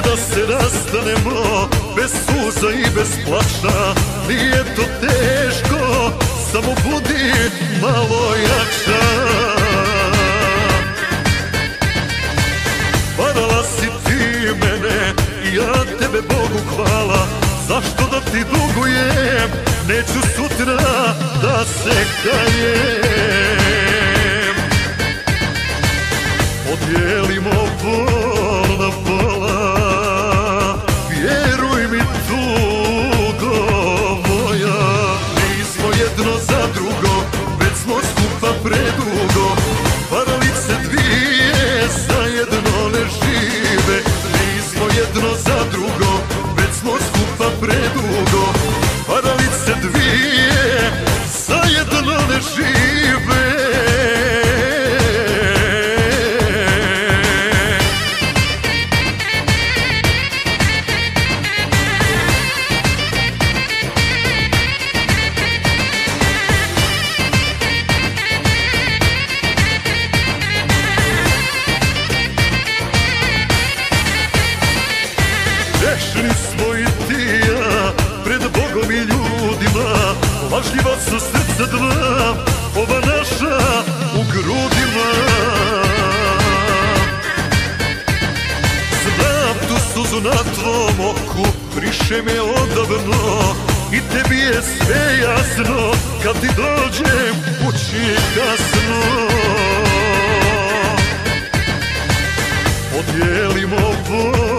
da se rastanemo Bez suza i bez plaća Nije to teško Samo budi malo jača. Varala si ti mene I ja tebe Bogu hvala. Zašto da ti dugujem? Neću sutra da se kajem долго, а две, за едно не. Pred Bogom i ljudima Lažljiva su srca dva Ova naša u grudima. Znam tu suzu na tvom oku Priše me odavno. I tebi je sve jasno Kad ti dođem kući kasno. Podijelimo bol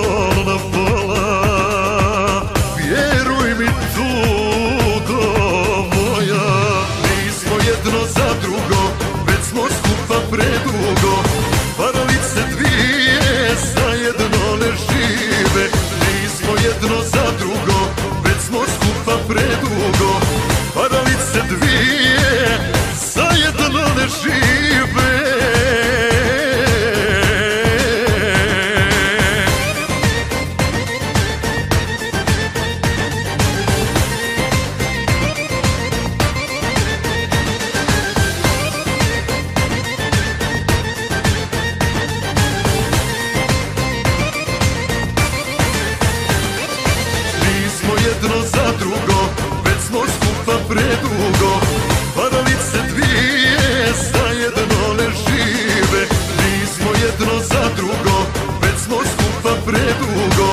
segredo